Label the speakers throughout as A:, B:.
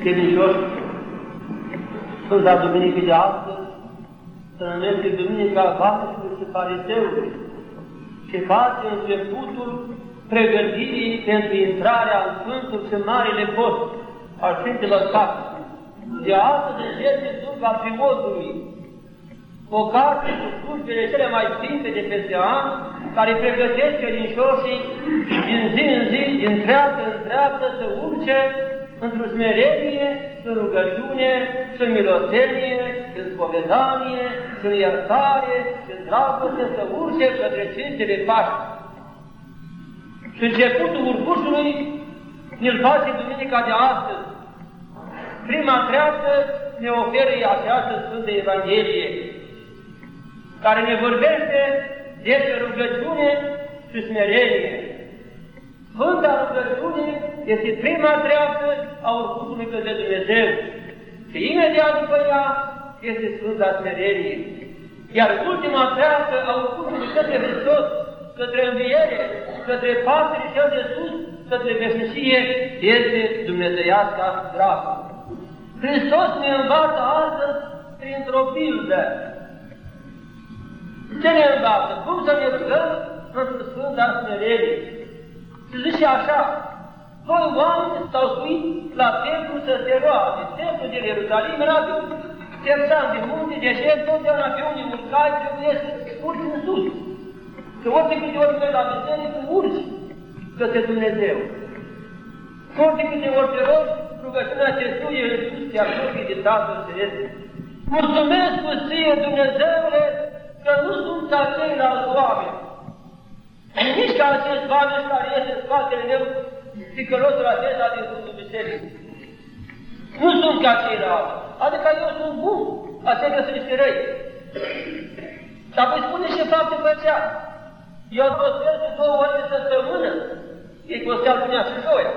A: Credincioși, Sfânta Duminică de astăzi să numește Duminica Vameșului și Fariseului și face începutul pregătirii pentru intrarea în Sfântul și Marele Post al Sfintelor Sfinte. De astăzi începe Duca Primozului, o carte cu slujbele cele mai sfinte de peste an, care pregătesc credincioșii din zi în zi, din treaptă în treaptă, să urce într-o smerenie, în rugăciune, în milosenie, în spovedanie, în iertare, în dragoste, să urce către Sfintele Paști. Și începutul urcușului ne-l face Duminica de astăzi. Prima treaptă ne oferă această Sfântă Evanghelie, care ne vorbește despre rugăciune și smerenie. Sfânta rugăciune este prima treaptă a urcutului către Dumnezeu și imediat după ea este Sfânta Smerenie. Iar ultima treaptă a urcutului către Hristos, către înviere, către patrii cel de sus, către veșnicie, este Dumnezeiasca dragă. Hristos ne învață astăzi printr-o pildă. Ce ne învață? Cum să ne rugăm pentru Sfânta Smerenie? Și zice așa, doi oameni s-au suit la templu să se roage. Templul de Ierusalim era de terțan de munte, de ce întotdeauna pe unde urcai trebuie să urci în sus. Că orice câte ori vei la biserică, urci către Dumnezeu. Orice câte ori te rogi, rugăciunea te suie în sus, te apropii de Tatăl Ceresc. Mulțumesc cu ție, Dumnezeule, că nu sunt ca ceilalți oameni, nici ca acest oameni care este în spatele meu, ticălosul acesta din fundul bisericii. Nu sunt ca ceilalți, adică eu sunt bun, aceia sunt niște răi. Și apoi spune ce fapte făcea. Eu postez de două ori de săptămână, ei posteau punea și joia.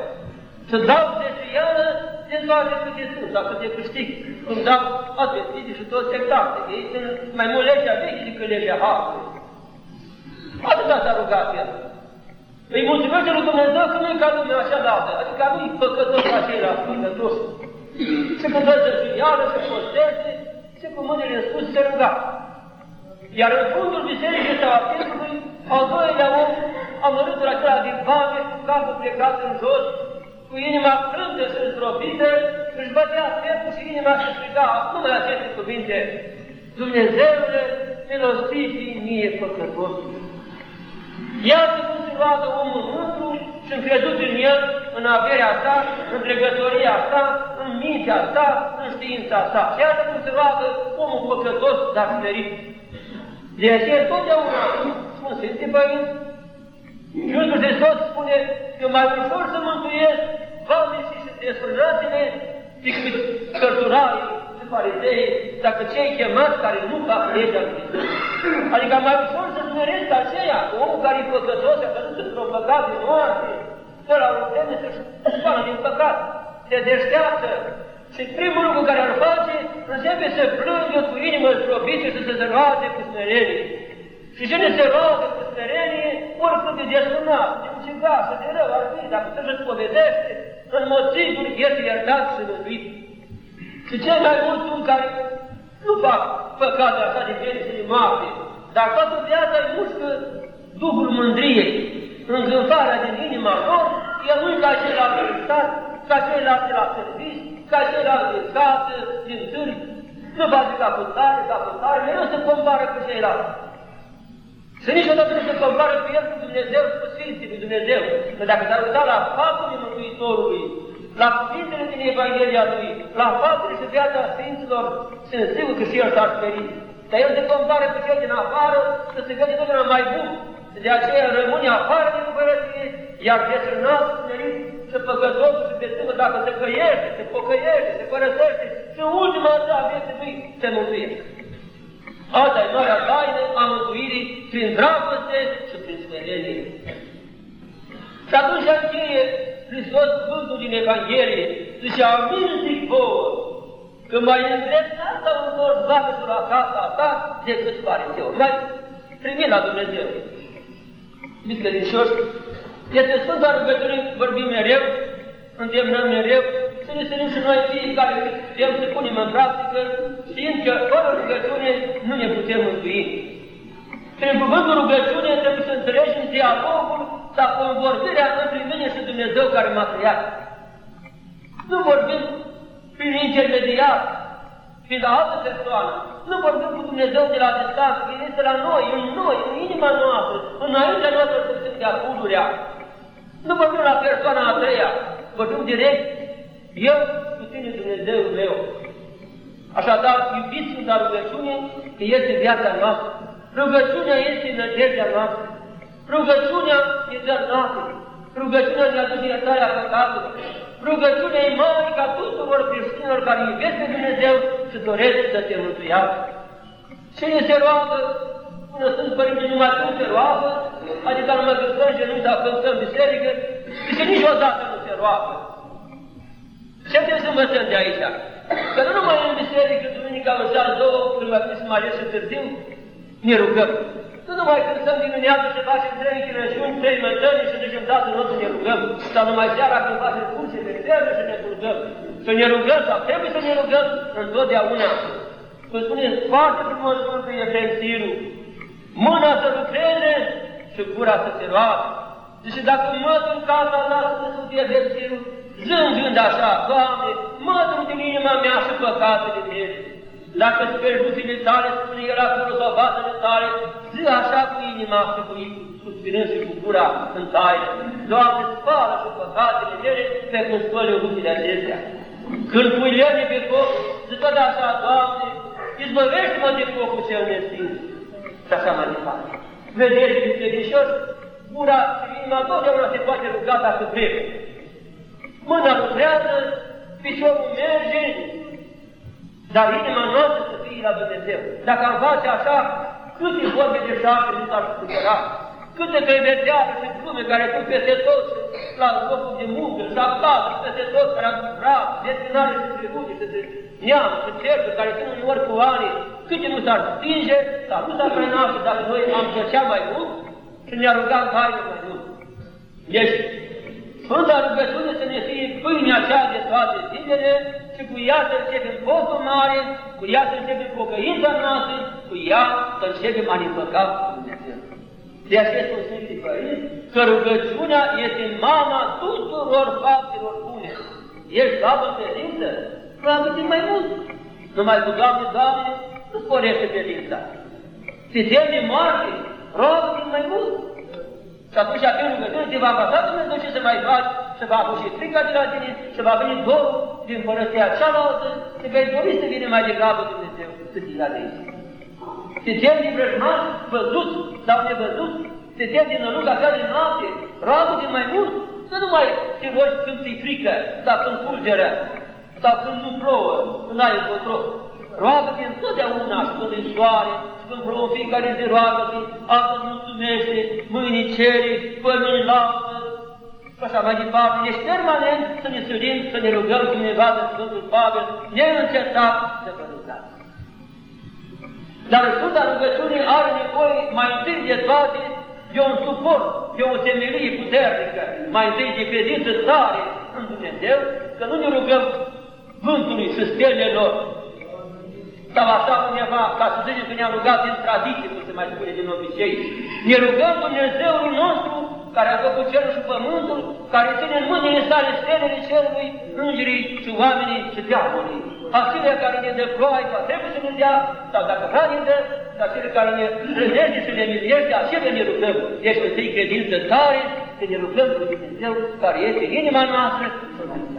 A: Să dau zeciuială din toate câte sunt, sau câte câștig, cum dau adventite și toți sectate. Ei sunt mai mult legea veche decât legea Harului. Atâta s-a rugat el. Îi mulțumește lui Dumnezeu că nu e ca lumea așa dată, adică nu-i păcătos ca ceilalți păcătoși. Se când dă zeciuială, se posteze, se cu mâinile în sus, se ruga. Iar în fundul bisericii sau a templului, al doilea om, amărâtul acela din vame, cu capul plecat în jos, cu inima frântă și întropită, își bătea pieptul și inima și striga numai aceste cuvinte, Dumnezeule, milostivii mie păcătosului. Iată cum se roagă omul mândru și încredut în el, în averea sa, în dregătoria sa, în mintea sa, în știința sa. Iată cum se roagă omul păcătos, dar smerit. De aceea, totdeauna, spun Sfântii Părinți, Iisus Hristos spune că mai ușor să mântuiesc valnicii și desfrânățile decât cărturarii și farizei, dacă cei chemați care nu fac legea lui Hristos. Adică mai ușor să smeresc aceea, omul care e păcătos, a căzut într-o păcat din moarte, fără o vreme să-și scoală din păcat, se deșteaptă, și primul lucru care ar face, începe să plângă cu inimă zdrobită și să se roage cu smerenie. Și cine se roagă cu smerenie, oricât de desfrânat, de ucigașă, de rău ar fi, dacă să-și spovedește, în mod sigur este iertat și mântuit. Și cel mai mult sunt care nu fac păcate așa de bine și de moarte, dar toată viața îi mușcă Duhul mândriei, îngânfarea din inima lor, el nu-i ca ceilalți în stat, ca ceilalți la servici, ca ceilalți din casă, din târg, nu face ca putare, ca putare, mereu se compară cu ceilalți. Și niciodată nu se compară cu el cu Dumnezeu și cu Sfinții lui Dumnezeu. Că dacă s-ar uita la faptele Mântuitorului, la cuvintele din Evanghelia lui, la faptele și viața Sfinților, sunt sigur că și el s-ar speri. Dar el se compară cu cel din afară, să se vede totdeauna mai bun. De aceea rămâne afară din împărăție, iar desrânat, smerit și păcătosul și de tână, dacă se căiește, se pocăiește, se părăsește și ultima zi a vieții lui se mântuiește. Asta e marea taină a mântuirii prin dragoste și prin smerenie. Și atunci încheie Hristos cuvântul din Evanghelie, zice, amin zic vouă, că mai îndreptat sau întors vameșul la casa ta decât fariseu. Mai primit la Dumnezeu. Știți credincioși, este Sfânta rugăciune, vorbim mereu, îndemnăm mereu, să ne sărim și noi fiecare putem să punem în practică, știind că fără rugăciune nu ne putem mântui. Prin cuvântul rugăciune trebuie să înțelegem dialogul sau convorbirea între mine și Dumnezeu care m-a creat. Nu vorbim prin intermediar, prin la altă persoană. Nu vorbim cu Dumnezeu de la distanță, El este la noi, în noi, în inima noastră, înaintea noastră să fim de acudurea. Nu vorbim la persoana a treia, vorbim direct, eu cu tine Dumnezeu meu. Așadar, iubiți la rugăciune, că este viața noastră. Rugăciunea este nădejdea noastră. Rugăciunea e dărnată. Rugăciunea ne aduce iertarea păcatului. Rugăciunea e ca tuturor creștinilor care iubesc pe Dumnezeu și doresc să se mântuiască. Cine se roagă, până sunt părinte, numai cum se roagă, adică nu mă gândăm genunchi sau cântăm biserică, și niciodată nu se roagă. Ce trebuie să învățăm de aici? Că nu numai în biserică, duminica, în seara două, când va fi să mai și târziu, ne rugăm. Nu numai când stăm dimineața și facem trei închinăciuni, trei mătări și zicem dată nu să ne rugăm, sau numai seara când facem curse de trebuie să ne rugăm. Să ne rugăm sau trebuie să ne rugăm întotdeauna. Cum spune foarte frumos Sfântul Efrem Siru, mâna să lucreze și gura să se roagă. Și dacă mă în casa ta să Sfântul Efrem Siru, zângând așa, Doamne, mă din inima mea și păcatele mele. Dacă spărbuțile tale, spune el acolo, sau vasele tale, zi așa cu inima și cu suspinând și cu gura în taină. Doamne, spală și păcatele mele pe când spăle lucrurile acestea. Când pui lene pe foc, zi tot așa, Doamne, izbăvește-mă de focul cel nestins. Și așa mai departe. Vedeți, credincioși, gura și inima totdeauna se poate ruga dacă vreme. Mâna lucrează, piciorul merge, dar inima noastră să fie la Dumnezeu. Dacă am face așa, câte vorbe de șapte nu s-ar supăra, câte căiveteală și glume care sunt peste tot, la locul de muncă, și aplauze peste tot, care am suprat, destinare și tributi, și de neam, și cercuri, care sunt ori cu ani, câte nu s-ar stinge, sau nu s-ar prenaște dacă noi am făcea mai mult și ne-a rugat haine mai mult. Deci, Sfânta rugăciune să ne fie pâinea cea de toate zilele și cu ea să începem postul mare, cu ea să începem pocăința noastră, cu ea să începem a ne păca cu Dumnezeu. De aceea spun Sfântii Părinți că rugăciunea este mama tuturor faptelor bune. Ești slab în credință? Roagă-te mai mult. Numai cu Doamne, Doamne, nu sporește credința. Se temi de moarte, roagă-te mai mult. Și atunci când rugăciune te va învăța Dumnezeu ce să mai faci, se va apuși frica de la tine, se va veni dorul din părăția cealaltă, se vei dori să vină mai degrabă Dumnezeu să ți la aici. Se tem din vrăjmaș, văzut sau nevăzut, se tem din năluga ta de noapte, roagă mai mult, să nu mai te rogi când ți frică, sau când fulgeră, sau când nu plouă, când ai încotro. Roagă-te întotdeauna și când e soare, și când plouă fiecare zi roagă-te, astăzi mulțumește, mâine cere, pămâni laudă, și așa mai departe. Deci permanent să ne surim, să ne rugăm cum ne vadă Sfântul Pavel, neîncetat să vă rugați. Dar Sfânta rugăciune are nevoie mai întâi de toate de un suport, de o temelie puternică, mai întâi de credință tare în Dumnezeu, că nu ne rugăm vântului și stelelor, sau așa undeva, ca să zicem că ne-am rugat din tradiție, cum se mai spune din obicei. Ne rugăm Dumnezeul nostru, care a făcut cerul și pământul, care ține în mâinile sale stelele cerului, îngerii și oamenii și diavolii. Acelea care ne dă ploaie, sau trebuie să ne dea, sau dacă vrea ne dă, dar cele care ne rănește și ne miliește, acelea ne rugăm. Deci întâi credință tare, să ne rugăm cu Dumnezeu, care este inima noastră, să mai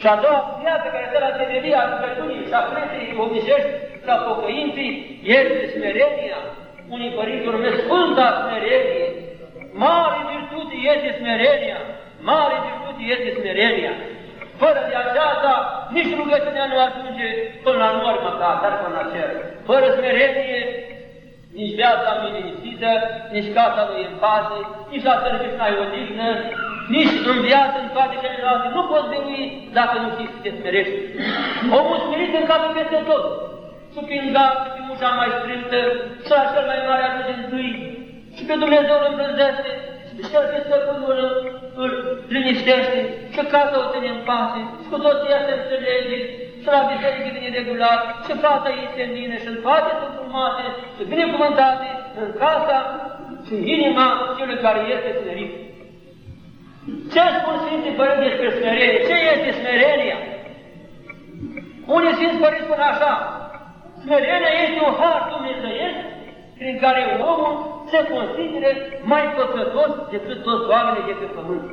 A: și a doua viață care stă la temelia rugăciunii și a creșterii obișești și a pocăinții este smerenia. Unii părinți urmesc Sfânta Smerenie. Mare virtute este smerenia. Mare virtute este smerenia. Fără de aceasta, nici rugăciunea nu ajunge până la nori măcar, dar până la cer. Fără smerenie, nici viața nu e liniștită, nici casa nu e în pace, nici la serviciu n-ai odihnă, nici în viață, în toate celelalte, nu poți birui dacă nu știi să te smerești. Omul smerit încapă peste tot. Și prin gard, și prin ușa mai strâmtă, și la cel mai mare aduce întâi, și pe Dumnezeu îl îmbrânzește, și și cel ce stăpânul îl liniștește și casă o ține în pace și cu toții ea se înțelege și la biserică vine regulat și fata ei se îmbine și în toate sunt frumate și binecuvântate în casa și în inima celui care este smerit. Ce spun Sfinții Părinți despre smerenie? Ce este smerenia? Unii Sfinți Părinți spun așa, smerenia este un har dumnezeiesc prin care omul se consideră mai păcătos decât toți oamenii de pe pământ.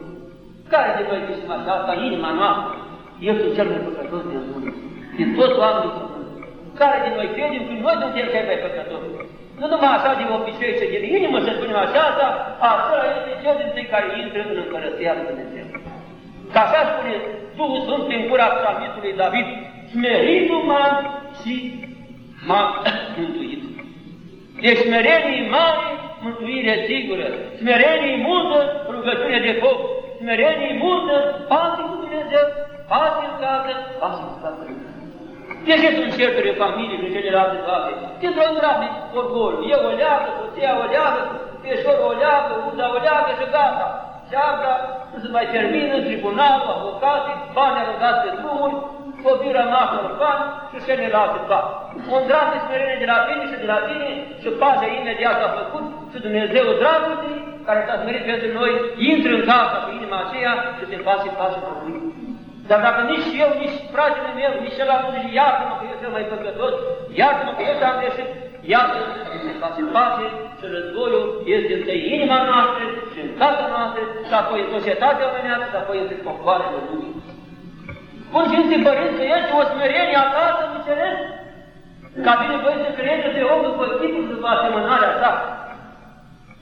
A: Care de noi zicem așa, ca inima noastră, este cel mai păcătos din lume, din toți oamenii de pământ. Care de noi credem că noi suntem cei mai păcătoși? Nu numai așa din obicei ce din inimă să spunem așa, dar acela este cel din cei care intră în Împărăția Lui Dumnezeu. Ca așa spune Duhul Sfânt prin cura psalmistului David, smeritul m-am și m-am mântuit. Deci smerenie mare, mântuire sigură. Smerenie multă, rugăciune de foc. Smerenie multă, pace cu Dumnezeu, pace în casă, pace în casă. De ce sunt certuri în familie și celelalte toate? Ce drăgurabil orgol. Eu o leagă, soția o leagă, peșorul o leagă, uza o leagă și gata. Cearta nu se mai termină, tribunalul, avocații, bani aruncați pe drumuri, copii rămasă în bani și celelalte bani. Un drag de smerenie de la tine și de la tine și pacea imediat a făcut și Dumnezeu dragostei, care s-a smerit pentru noi, intră în casa cu inima aceea și se face pace cu lui. Dar dacă nici eu, nici fratele meu, nici celălalt nu zice, iartă-mă că eu sunt mai păcătos, iartă-mă că eu am greșit, iată, se face pace și războiul este între inima noastră și în casa noastră și apoi în societatea omenească și apoi între popoarele lumii. Spun Sfinții Părinți că este o smerenie acasă, înțeles? Ca bine voi să creeze de om după tipul după asemănarea sa.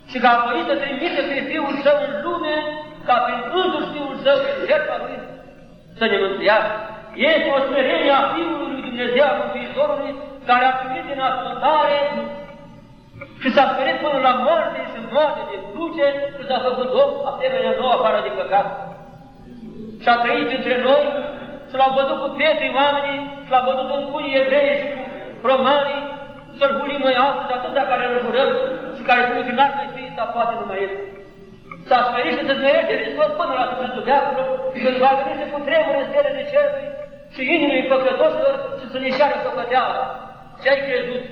A: Și ca apoi să trimite pe Fiul Său în lume, ca prin însuși Fiul Său, în jertfa Lui, să ne mântuiască. Este o smerenie a Fiului Lui Dumnezeu, a Mântuitorului, care a primit din ascultare și s-a smerit până la moarte și moarte de cruce și s-a făcut om asemenea nouă afară de păcat. Și a trăit între noi și l-au văzut cu pietrii oamenii, și l-au văzut în unii evrei și cu romanii, să-l hulim noi astăzi atâtea care îl jurăm și care spun că n-ar mai fi, dar poate nu mai este. S-a smerit și se smerește Hristos până la sfârșitul veacului, când va veni cu tremure stelele cerului și inimii păcătoșilor și să ne șeară săpăteala. Ce ai crezut?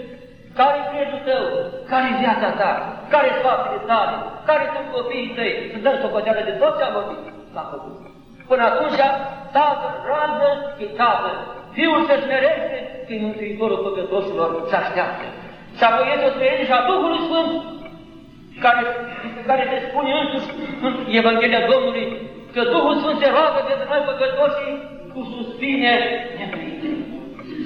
A: Care-i crezul tău? Care-i viața ta? Care-i faptele tale? Care sunt copiii tăi? Să dăm socoteală de tot ce am vorbit. S-a făcut. Până atunci, Tatăl rază e Tatăl. Fiul se smerește că e Mântuitorul păcătoșilor se așteaptă. Și apoi este o smerenie și a Duhului Sfânt, care, care se spune însuși în Evanghelia Domnului, că Duhul Sfânt se roagă pentru noi păcătoșii cu suspine neprite.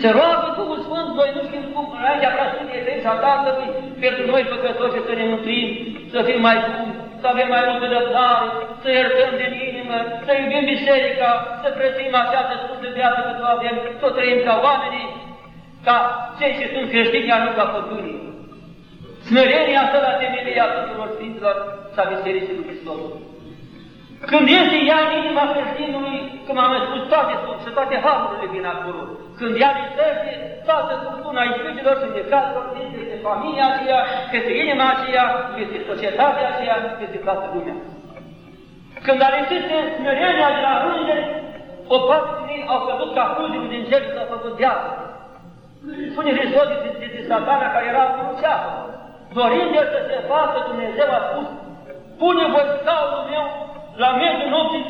A: Se roagă Duhul Sfânt, noi nu știm cum, înaintea preasfântei Evrei și a Tatălui, pentru noi păcătoși să ne mântuim, să fim mai buni, să avem mai multă răbdare, să iertăm din inimă, să iubim biserica, să trăim această sfântă viață că o avem, să o trăim ca oamenii, ca cei ce sunt creștini, iar nu ca păgânii. Smerenia asta la temelia tuturor Sfinților și a Bisericii lui Hristos. Când este ea în inima creștinului, cum am spus, toate sunt și toate harurile vin acolo. Când ea lisește toată furtuna ispitilor și necazurilor, este familia aceea, este inima aceea, este societatea aceea, este toată lumea. Când a lipsit smerenia de la îngeri, o parte din ei au căzut ca fulgerul din cer și s-au făcut viață. Spune Hristos de, de, de satana care era în ceapă. Dorind el să se facă, Dumnezeu a spus, pune voi scaunul meu la miezul nopții,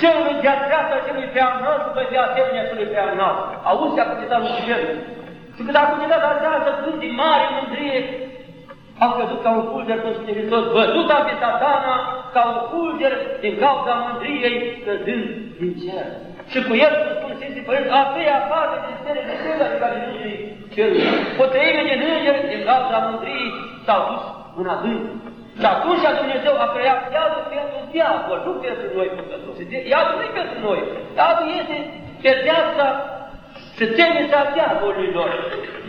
A: celui de-a dreapta celui pe înalt, după de asemenea celui pe înalt. Auzi, a cugetat Luciferul. Și când a cugetat această gând din mare mândrie, au căzut ca un fulger pe Sfântul Hristos, văzut a pe satana ca un fulger din cauza mândriei căzând din cer. Și cu el, cum spun Sfinții Părinți, a treia parte din stele de cer, adică din îngerii cerului. O treime din îngeri, din cauza mândriei, s-au dus în adânc. Și atunci Dumnezeu a creat iadul pentru diavol, nu pentru noi păcătoși. Iadul nu pentru noi. Iadul este pedeapsa și temnița diavolilor.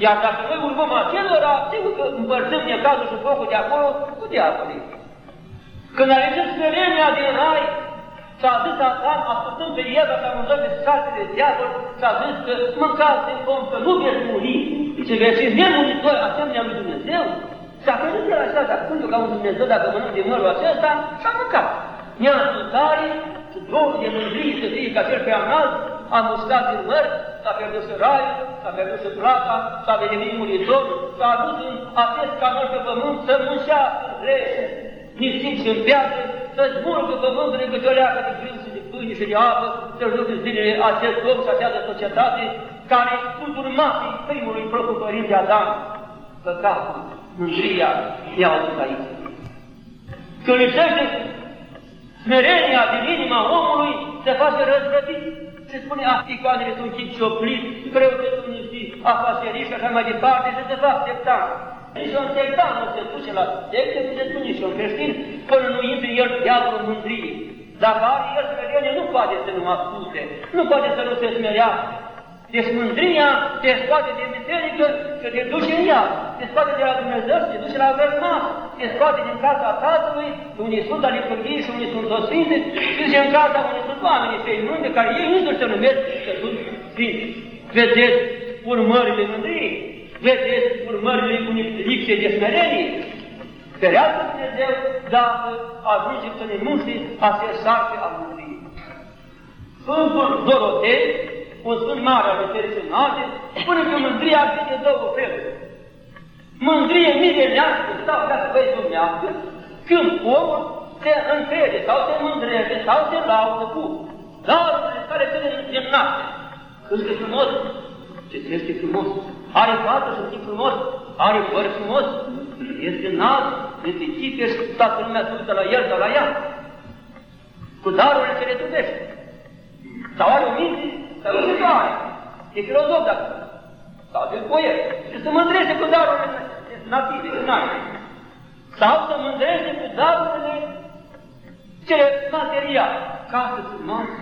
A: Iar dacă noi urmăm acelora, sigur că împărțim necazul și focul de acolo cu diavolii. Când a ieșit smerenia din rai, s-a zis Adam, ascultând pe Eva și amândoi pe șartele diavol, s-a zis că mâncați din om, că nu veți muri, ce veți fi nemuritori asemenea lui Dumnezeu. Și a crezut el așa, dar cum ca un Dumnezeu, dacă mănânc din mărul acesta, și a mâncat. Neascultare și dorul de mândrie să fie ca cel pe înalt, a muscat în măr, s-a pierdut și raiul, s-a pierdut și plata, s-a devenit muritor, s-a adus în acest canal pe pământ să muncească în greșe, nisip și în piață, să smulgă pământul de câte o leacă de grâu și de pâine și de apă, să-și ducă zilele acest om și această societate, care sunt urmații primului propriu părinte Adam, păcatul, mândria, i-au adus aici. Când lipsește smerenia din inima omului, se face răzvrătit. Se spune, ah, icoanele sunt chip cioplit, preotul sunt niște afaceriști și așa mai departe, și se fac sectar. Nici un sectar nu se duce la secte, nu se duce nici un creștin, până nu intre el diavolul mândrie. Dacă are el smerenie, nu poate să nu asculte, nu poate să nu se smerească. Deci mândria te scoate din biserică și te duce în ea, te scoate de la Dumnezeu și te duce la vărmat, te scoate din casa Tatălui, unii sunt ale Liturghii și unii sunt o Sfinte, și duce în casa unii sunt oamenii cei munde, care ei nu se numesc că sunt Sfinți. Vedeți urmările mândriei, vedeți urmările unei lipse de smerenie, Ferească Dumnezeu dacă ajunge să ne muște acest șarpe al mândriei. Sfântul Dorotei, un sfânt mare al Bisericii înalte, spune că mândria ar fi de două feluri. Mândrie mirenească sau, dacă vei dumnească, când omul se încrede sau se mândrește sau se laudă cu darurile care se însemnate. Când e frumos, ce este frumos, are față și fi frumos, are păr frumos, este înalt, este chipe și toată lumea se uită la el sau la ea. Cu darurile ce le dubește. Sau are o minte săvârșitoare. E filozof dacă sau de poet. Și să mândrește cu darurile native, înalte. Sau să mândrește cu darurile cele materiale. Casă frumoasă,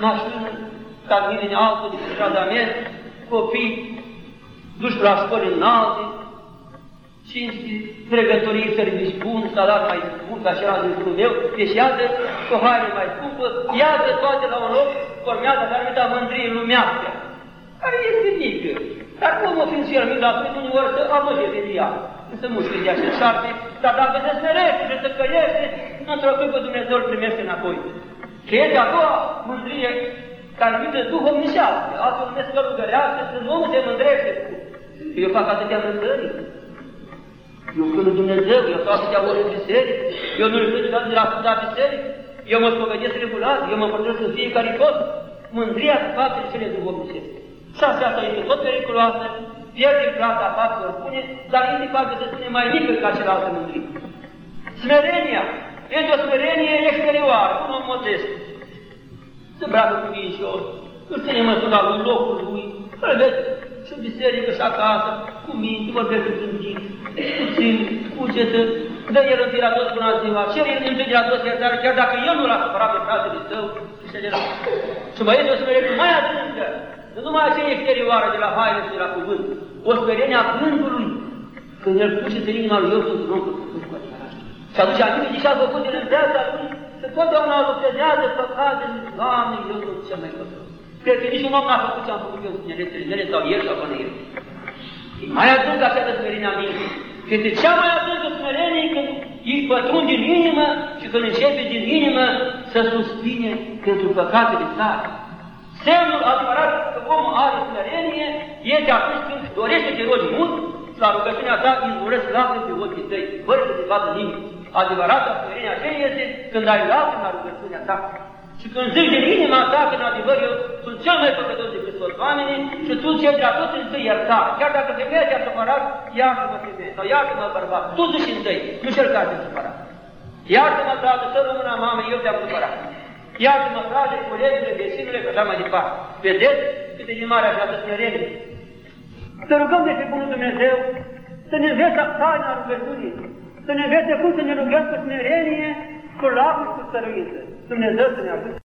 A: mașină, cabine altă de stradament, copii duși la școli înalte, cinci pregătorii servici bun, salar mai bun ca cel din meu, deci iată o haine mai scumpă, iată toate la un loc, formează care anumita mândrie lumească, care este mică. Dar cum o fiind și el mic la Sfânt, uneori să amăge de ea, să muște de așa șarte, dar dacă se smerește și se căiește, într-o clipă Dumnezeu îl primește înapoi. Că e de a doua mândrie care numită duhovnicească, altul numesc călugărească, când omul se mândrește cu eu fac atâtea mândării, eu când Dumnezeu, eu fac atâtea ore în biserică, eu nu-l văd de la Sfânta Biserică, eu mă spovedesc regulat, eu mă părăsesc în fiecare tot, mândria cu faptele cele duhovnicești. Și asta este tot periculoasă, pierde plata faptelor bune, dar este parcă să spune mai mică ca celălalt mândrie. Smerenia este o smerenie exterioară, un om modest. Se bracă cu vincios, îl ține măsura lui, locul lui, îl vezi și în biserică și acasă, cu minte, vorbește cu gândit, puțin, cugetă, dă el întâi la toți bună ziua, cer el întâi la toți iertare, chiar dacă el nu l-a supărat pe fratele său, și se la. Și mai este o smerenie mai adâncă, nu numai aceea exterioară de la haine și de la cuvânt, o smerenie a gândului, când el duce în inima lui, eu sunt un om făcut cu adevărat. Și atunci aminte de ce a făcut din viața lui, că totdeauna lucrează păcate, Doamne, eu sunt cel mai păcătos. Cred că niciun om n-a făcut ce am făcut eu în tineretele mele sau el sau până el. E mai adâncă această smerenie a minții. Că este cea mai adâncă smerenie când îi pătrund din inimă și când începe din inimă să suspine pentru păcatele sale. Semnul adevărat că omul are smerenie este atunci când dorește să te rogi mult, la rugăciunea ta izvoresc lacrimi pe ochii tăi, fără să te vadă nimic. Adevărata smerenie aceea este când ai lacrimi la rugăciunea ta. Și când zici din inima ta că în adevăr eu sunt cel mai păcătos decât toți oamenii și tu ceri de la toți întâi iertare. Chiar dacă femeia te-a supărat, iartă-mă femeie sau iartă-mă bărbat. Tu zici întâi, nu cel care te-a supărat. Iartă-mă, frate, să rămână mamă, eu te-am supărat. Iartă-mă, frate, colegile, vecinule, că așa mai departe. Vedeți cât de mare această smerenie? Să rugăm de pe Bunul Dumnezeu să ne învețe taina rugăciunii, să ne învețe cum să ne rugăm cu smerenie, cu lacrimi, cu stăruință. Dumnezeu să ne ajute.